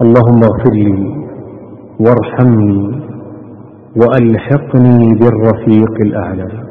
اللهم اغفر لي وارحمني وألحقني بالرفيق الأعلى.